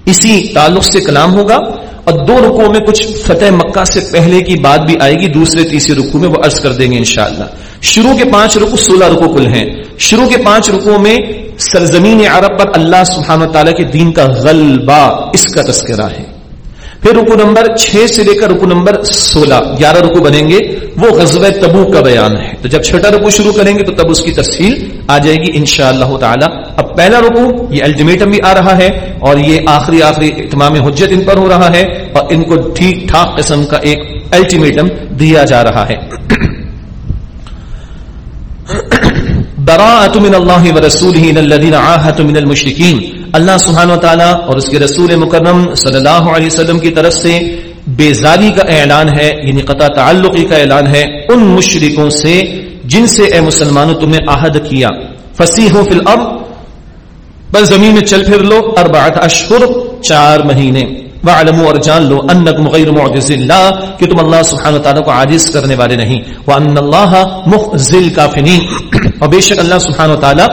اسی تعلق سے کلام ہوگا۔ اور دو رکو میں کچھ فتح مکہ سے پہلے کی بات بھی آئے گی، دوسرے، تیسرے رکو میں وہ عرض کر دیں گے انشاءاللہ۔ شروع کے پانچ رکو سولہ رکو کل ہیں۔ شروع کے پانچ رکو میں سرزمین عرب پر اللہ سبحانہ تعالیٰ کے دین کا غلبہ اس کا تذکرہ ہے۔ پھر رکو نمبر چھ سے لے کر رکو نمبر سولہ، گیارہ رکو بنیں گے۔ وہ غزب تبو کا بیان ہے۔ تو جب چھٹا رکو شروع کریں گے تو تب اس کی تفصیل آ جائے گی ان شاء اللہ تعالیٰ۔ اب پہلا رکو یہ الٹیمیٹم بھی آ رہا ہے اور یہ آخری آخری اتمام حجت ان پر ہو رہا ہے اور ان کو ٹھیک ٹھاک قسم کا ایک الٹیمیٹم دیا جا رہا ہے۔ براءت من اللہ ورسولہ الذین عاہدوا من المشرکین۔ اللہ سبحانہ و تعالی اور اس کے رسول مکرم صلی اللہ علیہ وسلم کی طرف سے بیزاری کا اعلان ہے یعنی قطع تعلقی کا اعلان ہے ان مشرکوں سے جن سے اے مسلمانوں تم نے عہد کیا۔ فسیحوا فی الارض بس زمین میں چل پھر لو اربعۃ اشہر، چار مہینے۔ وعلموا اور جان لو انکم غیر معجز اللہ، کہ تم اللہ سبحانہ وتعالی کو عاجز کرنے والے نہیں۔ وان اللہ مخزی الکافرین۔ اور بے شک اللہ سبحانہ وتعالی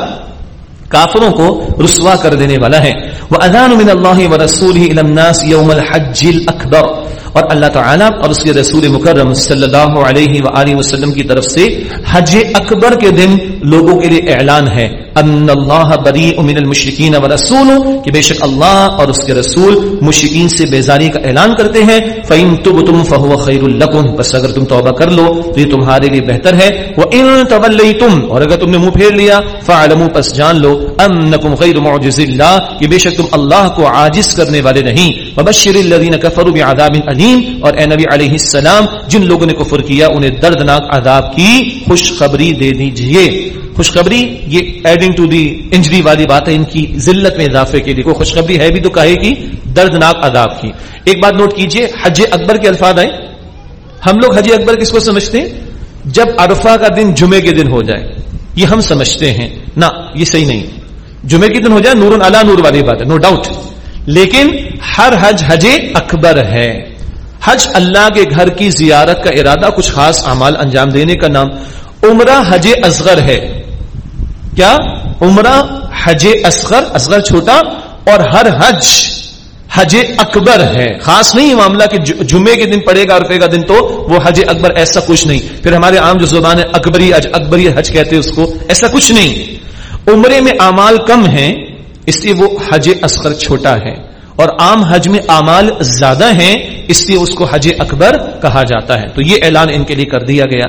کافروں کو رسوا کر دینے والا ہے۔ وَأَذَانُ مِنَ اللَّهِ وَرَسُولِهِ إِلَى النَّاسِ يَوْمَ الْحَجِّ الْأَكْبَرِ۔ اور اللہ تعالیٰ اور اس کے رسول مکرم صلی اللہ علیہ وآلہ وسلم کی طرف سے حج اکبر کے دن لوگوں کے لیے اعلان ہے، ان اللہ بری من المشرکین ورسول کہ بے شک اللہ اور اس کے رسول مشرکین سے بیزاری کا اعلان کرتے ہیں۔ فَإِن تُبْتُمْ فَهُوَ خَيْرٌ لَكُمْ، بس اگر تم توبہ کر لو تو یہ تمہارے لیے بہتر ہے۔ وَإِن تَوَلَّيْتُمْ، اور اگر تم نے منہ پھیر لیا فَعْلَمُوا پس جان لو انکم غیر معجز اللہ کہ بے شک تم اللہ کو عاجز کرنے والے نہیں۔ وبشر الذین کفروا بعذاب علیم اور اے نبی علیہ السلام، جن لوگوں نے کفر کیا، انہیں دردناک عذاب کی خوشخبری دے دیجیے۔ خوشخبری، یہ ایڈنگ ٹو دی انجری والی بات ہے، ان کی ذلت میں اضافے کے لیے۔ کوئی خوشخبری ہے بھی تو کہے گی دردناک عذاب کی۔ ایک بات نوٹ کیجیے، حج اکبر کے الفاظ آئے۔ ہم لوگ حج اکبر کس کو سمجھتے ہیں؟ جب عرفہ کا دن جمعے کے دن ہو جائے۔ یہ ہم سمجھتے ہیں۔ نہ، یہ صحیح نہیں۔ جمعے کے دن ہو جائے نور اللہ نور والی بات ہے نو ڈاؤٹ لیکن ہر حج حج اکبر ہے۔ حج اللہ کے گھر کی زیارت کا ارادہ کچھ خاص اعمال انجام دینے کا نام عمرہ حج اصغر ہے۔ کیا؟ عمرہ حج اصغر اصغر چھوٹا اور ہر حج حج اکبر ہے۔ خاص نہیں معاملہ کہ جمعے کے دن پڑے گا روپے کا دن تو وہ حج اکبر، ایسا کچھ نہیں۔ پھر ہمارے عام جو زبان ہے، اکبری حج اکبری حج کہتے ہیں اس کو، ایسا کچھ نہیں۔ عمرے میں اعمال کم ہیں، اس لیے وہ حج اصغر چھوٹا ہے۔ اور عام حج میں اعمال زیادہ ہیں اس لیے اس کو حج اکبر کہا جاتا ہے۔ تو یہ اعلان ان کے لیے کر دیا گیا۔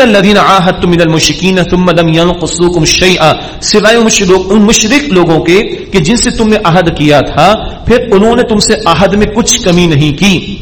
الذين عاهدتم من المشركين ثم لم ينقصوكم شيئا۔ سوائے ان مشرک لوگوں کے کہ جن سے تم نے عہد کیا تھا، پھر انہوں نے تم سے عہد میں کچھ کمی نہیں کی۔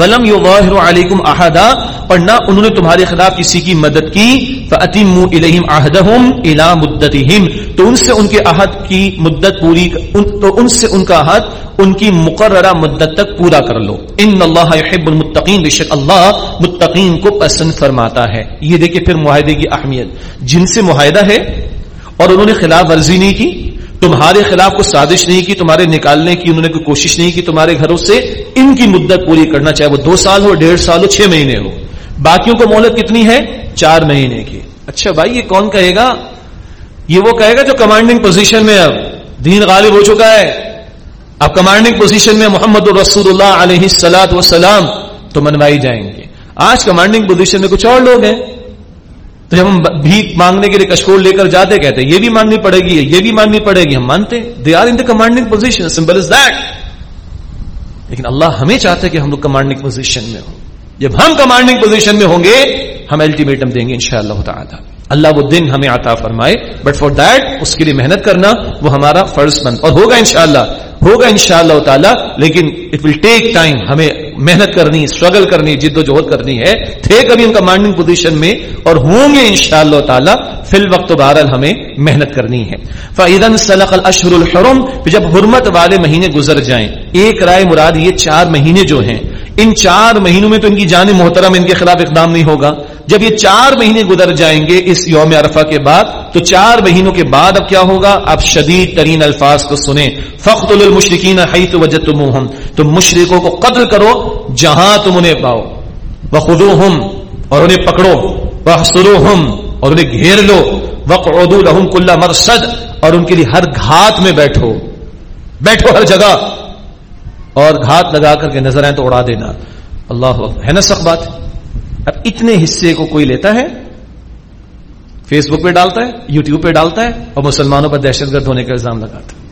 ولم یظاہر علیکم احدا اور نہ انہوں نے تمہارے خلاف کسی کی مدد کی فاتموا الیہم عہدہم الی مدتہم تو ان سے ان کے عہد کی مدت پوری تو ان سے ان کا عہد، ان کی مقررہ مدت تک پورا کر لو۔ ان اللہ یحب المتقین بے شک اللہ متقین کو پسند فرماتا ہے۔ یہ دیکھیں پھر معاہدے کی اہمیت۔ جن سے معاہدہ ہے اور انہوں نے خلاف ورزی نہیں کی تمہارے خلاف کوئی سازش نہیں کی، تمہارے نکالنے کی، انہوں نے کوئی کوشش نہیں کی، تمہارے گھروں سے ان کی مدت پوری کرنا، چاہے وہ دو سال ہو، ڈیڑھ سال ہو، چھ مہینے ہو۔ باقیوں کو مہلت کتنی ہے؟ چار مہینے کی۔ اچھا بھائی، یہ کون کہے گا؟ یہ وہ کہے گا جو کمانڈنگ پوزیشن میں اب دین غالب ہو چکا ہے۔ اب کمانڈنگ پوزیشن میں محمد رسول اللہ علیہ سلاد وسلام تو منوائی جائیں گے۔ آج کمانڈنگ پوزیشن میں کچھ اور لوگ ہیں۔ تو جب ہم بھیک مانگنے کے لیے کشکول لے کر جاتے کہتے یہ بھی مانگنی پڑے گی، یہ بھی مانگنی پڑے گی، ہم مانتے they are in the commanding position simple is that لیکن اللہ ہمیں چاہتے کہ ہم لوگ کمانڈنگ پوزیشن میں ہوں. جب ہم کمانڈنگ پوزیشن میں ہوں گے، ہم الٹیمیٹم دیں گے ان شاء اللہ تعالیٰ. اللہ وہ دن ہمیں عطا فرمائے بٹ فار دیٹ اس کے لیے محنت کرنا وہ ہمارا فرض بند اور ہوگا انشاءاللہ. ہوگا ان شاء اللہ تعالیٰ، لیکن اٹ ول ٹیک ٹائم ہمیں محنت کرنی اسٹرگل کرنی، جد و جہد کرنی ہے۔ تھے کبھی ہم کمانڈنگ پوزیشن میں، اور ہوں گے ان شاء اللہ تعالیٰ، فی الوقت بہرحال ہمیں محنت کرنی ہے۔ فعیدن سلق الشر الحرم جب حرمت والے مہینے گزر جائیں، ایک رائے مراد یہ چار مہینے جو ہیں۔ ان چار مہینوں میں تو ان کی جان محترم، ان کے خلاف اقدام نہیں ہوگا۔ جب یہ چار مہینے گزر جائیں گے اس یوم عرفہ کے بعد، تو چار مہینوں کے بعد اب کیا ہوگا؟ اب شدید ترین الفاظ کو سنیں۔ فخت المشرقین حیث وجدتموہم تم مشرقوں کو قتل کرو جہاں تم انہیں پاؤ۔ وخذوہم اور انہیں پکڑو۔ وحصروہم اور انہیں گھیر لو۔ وقعدوا لهم كل مرصد اور ان کے لیے ہر گھات میں بیٹھو۔ بیٹھو ہر جگہ۔ اور گھات لگا کر کے نظر آئے تو اڑا دینا۔ اللہ ہے نا سخ بات؟ اب اتنے حصے کو کوئی لیتا ہے فیس بک پہ ڈالتا ہے یوٹیوب پہ ڈالتا ہے اور مسلمانوں پر دہشت گرد ہونے کا الزام لگاتا ہے۔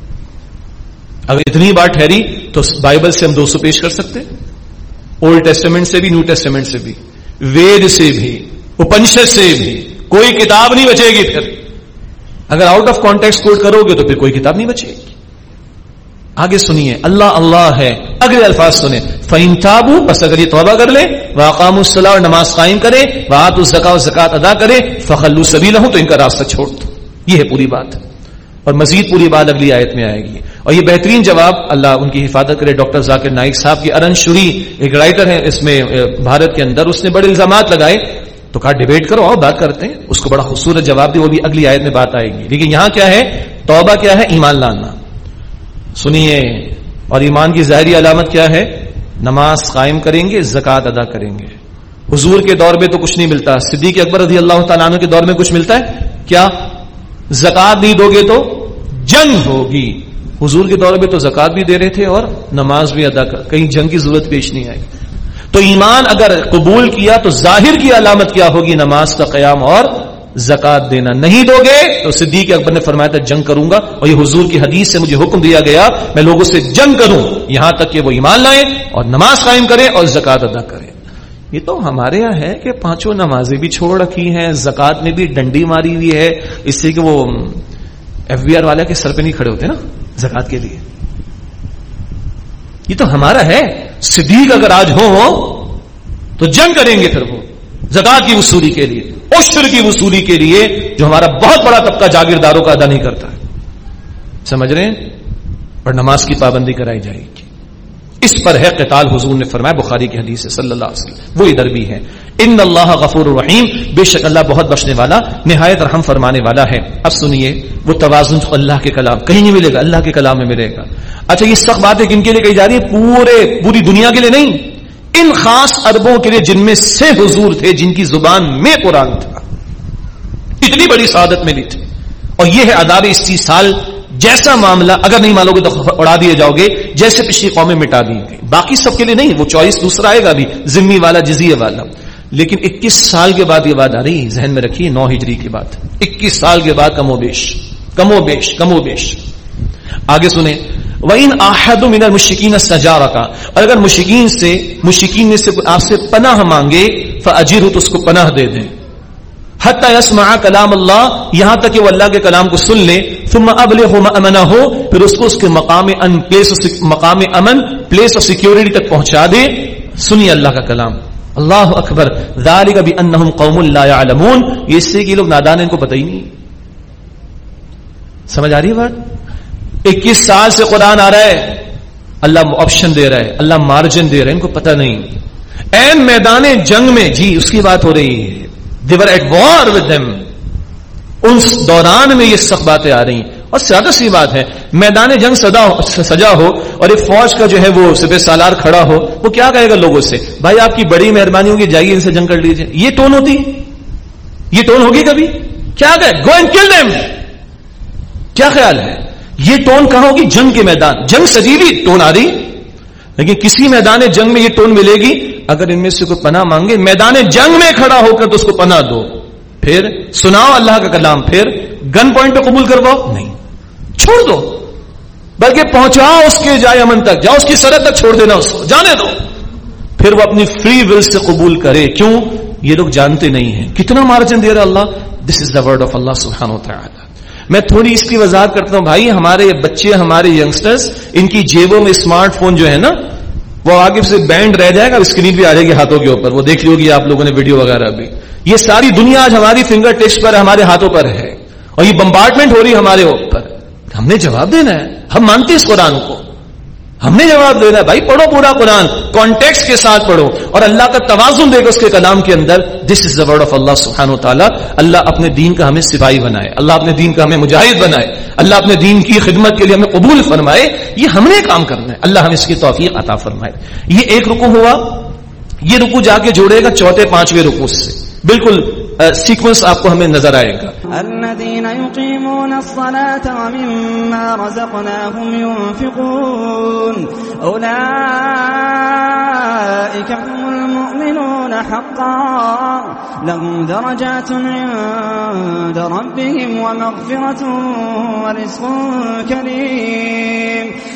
اگر اتنی بار ٹھہری تو بائبل سے ہم دو سو پیش کر سکتے اولڈ ٹیسٹمنٹ سے بھی نیو ٹیسٹمنٹ سے بھی۔ وید سے بھی اپنشد سے بھی۔ کوئی کتاب نہیں بچے گی۔ پھر اگر آؤٹ آف کانٹیکٹ کوٹ کرو گے تو پھر کوئی کتاب نہیں بچے گی۔ آگے سنیے، اللہ اللہ ہے۔ اگلے الفاظ سنیں۔ فہم تابو بس اگر یہ توبہ کر لے واقام الصلاح اور نماز قائم کرے بات الزکا اور زکات ادا کرے فخلو سبھی ہوں تو ان کا راستہ چھوڑ دو۔ یہ ہے پوری بات۔ اور مزید پوری بات اگلی آیت میں آئے گی۔ اور یہ بہترین جواب اللہ ان کی حفاظت کرے، ڈاکٹر ذاکر نائک صاحب کی ارن شری، ایک رائٹر ہے اس میں بھارت کے اندر اس نے بڑے الزامات لگائے۔ تو کہا ڈیبیٹ کرو، اور بات کرتے ہیں۔ اس کو بڑا خوبصورت جواب دی وہ بھی اگلی آیت میں بات آئے گی۔ لیکن یہاں کیا ہے؟ توبہ کیا ہے؟ ایمان لانا۔ سنیے، اور ایمان کی ظاہری علامت کیا ہے؟ نماز قائم کریں گے زکات ادا کریں گے۔ حضور کے دور میں تو کچھ نہیں ملتا۔ صدیق اکبر رضی اللہ تعالیٰ عنہ کے دور میں کچھ ملتا ہے؟ کیا؟ زکات نہیں دو گے تو جنگ ہوگی۔ حضور کے دور میں تو زکات بھی دے رہے تھے اور نماز بھی ادا کر کہیں جنگ کی ضرورت پیش نہیں آئے تو ایمان اگر قبول کیا تو ظاہر کی علامت کیا ہوگی؟ نماز کا قیام اور زکات دینا نہیں دو گے تو صدیق اکبر نے فرمایا تھا، جنگ کروں گا، اور یہ حضور کی حدیث سے مجھے حکم دیا گیا، میں لوگوں سے جنگ کروں، یہاں تک کہ وہ ایمان لائیں اور نماز قائم کریں اور زکات ادا کریں۔ یہ تو ہمارے یہاں ہے کہ پانچوں نمازیں بھی چھوڑ رکھی ہیں، زکات میں بھی ڈنڈی ماری ہوئی ہے، اس سے کہ وہ ایف بی آر والے کے سر پہ نہیں کھڑے ہوتے نا، زکات کے لیے۔ یہ تو ہمارا ہے، صدیق اگر آج ہو تو جنگ کریں گے پھر وہ، زکات کی وصولی کے لیے۔ عشر کی وصولی کے لیے جو ہمارا بہت بڑا طبقہ جاگیرداروں کا ادا نہیں کرتا ہے۔ سمجھ رہے ہیں؟ اور نماز کی پابندی کرائی جائے گی۔ اس پر ہے قتال، حضور نے فرمایا، بخاری کی حدیث صلی اللہ علیہ وسلم۔ وہ ادھر بھی ہے۔ ان اللہ غفور الرحیم، بے شک اللہ بہت بخشنے والا، نہایت رحم فرمانے والا ہے۔ اب سنیے، وہ توازن تو اللہ کے کلام، کہیں نہیں ملے گا، اللہ کے کلام میں ملے گا۔ اچھا یہ سخت بات ہے کن کے لیے کہی جا رہی ہے پورے، پوری دنیا کے لیے نہیں۔ ان خاص اربوں کے لیے جن میں سے حضور تھے، جن کی زبان میں قرآن تھا۔ اتنی بڑی سعادت ملی تھی۔ اور یہ ہے اداب اسی سال، جیسا معاملہ اگر نہیں مانو گے تو اڑا دیے جاؤ گے، جیسے پچھلی قومیں مٹا دی گئی باقی سب کے لیے نہیں، وہ چوائس دوسرا آئے گا بھی ذمی والا جزیے والا۔ لیکن اکیس سال کے بعد یہ بات آ رہی، ذہن میں رکھیے، نو ہجری کی بات اکیس سال کے بعد کم و بیش کم و بیش کم و بیش۔ آگے سنیں۔ وہ ان آحد من مشکین اور اگر مشکین سے مشکین میں سے آپ سے پناہ مانگے فجیر ہو تو اس کو پناہ دے دیں۔ حتی یسمع کلام اللہ یہاں تک کہ وہ اللہ کے کلام کو سن لے۔ ثم ابلغ ما امنہ ہو پھر اس کو اس کے مقام ان پلیس مقام امن پلیس آف سیکیورٹی تک پہنچا دے۔ سنی اللہ کا کلام۔ اللہ اکبر۔ ذالک بانہم قوم لا يعلمون۔ یہ اس سے کہ لوگ نادان ہیں، ان کو پتہ ہی نہیں۔ سمجھ آ رہی ہے بات؟ اکیس سال سے قرآن آ رہا ہے۔ اللہ آپشن دے رہا ہے، اللہ مارجن دے رہا ہے، ان کو پتہ نہیں۔ این میدان جنگ میں جی اس کی بات ہو رہی ہے۔ They were at war with them دوران میں یہ سخت باتیں آ رہی ہیں۔ اور زیادہ سی بات ہے، میدان جنگ سدا سجا ہو اور ایک فوج کا جو ہے وہ سب سالار کھڑا ہو، وہ کیا کہے گا لوگوں سے؟ بھائی، آپ کی بڑی مہربانی ہوگی جائیے ان سے جنگ کر لیجیے یہ ٹون ہوتی؟ یہ ٹون ہوگی کبھی؟ کیا گو اینڈ کل دیم کیا خیال ہے؟ یہ ٹون کہاں ہوگی؟ جنگ کے میدان. جنگ سجی بھی ٹون آ رہی. لیکن کسی میدان جنگ میں یہ ٹون ملے گی؟ اگر ان میں سے کوئی پناہ مانگے، میدان جنگ میں کھڑا ہو کر تو اس کو پناہ دو. پھر سناؤ اللہ کا کلام. پھر گن پوائنٹ پہ قبول کرواؤ. نہیں. چھوڑ دو. بلکہ پہنچاؤ اس کے جائے امن تک. جاؤ اس کی سرحد تک، چھوڑ دینا اس کو. جانے دو. پھر وہ اپنی فری ول سے قبول کرے. کیوں؟ یہ لوگ جانتے نہیں ہیں. کتنا مارجن دے رہا اللہ؟ دس از دا ورڈ آف اللہ سبحانہ و تعالی میں تھوڑی اس کی وضاحت کرتا ہوں، بھائی، ہمارے بچے، ہمارے ینگسٹرز ان کی جیبوں میں اسمارٹ فون جو ہے نا، وہ آگے سے بینڈ رہ جائے گا اسکرین بھی آ جائے گی ہاتھوں کے اوپر۔ وہ دیکھ ہوگی آپ لوگوں نے ویڈیو وغیرہ بھی۔ یہ ساری دنیا آج ہماری فنگر ٹچ پر، ہمارے ہاتھوں پر ہے۔ اور یہ بمبارٹمنٹ ہو رہی ہے ہمارے اوپر۔ ہم نے جواب دینا ہے۔ ہم مانتے اس قرآن کو۔ ہم نے جواب دینا بھائی پڑھو پورا قرآن کانٹیکس کے ساتھ پڑھو۔ اور اللہ کا توازن دے گا اس کے کلام کے اندر۔ دس از دا ورڈ آف اللہ سبحانہ و تعالیٰ اللہ اپنے دین کا ہمیں سپاہی بنائے۔ اللہ اپنے دین کا ہمیں مجاہد بنائے۔ اللہ اپنے دین کی خدمت کے لیے ہمیں قبول فرمائے۔ یہ ہم نے کام کرنا ہے۔ اللہ ہمیں اس کی توفیق عطا فرمائے۔ یہ ایک رکو ہوا۔ یہ رکو جا کے جوڑے گا چوتھے پانچویں رکو سے۔ بالکل سیکوینس آپ کو ہمیں نظر آئے گا۔ الذين يقيمون الصلاة ومما رزقناهم ينفقون. أولئك هم المؤمنون حقا. لهم درجات عند ربهم ومغفرة ورزق كريم.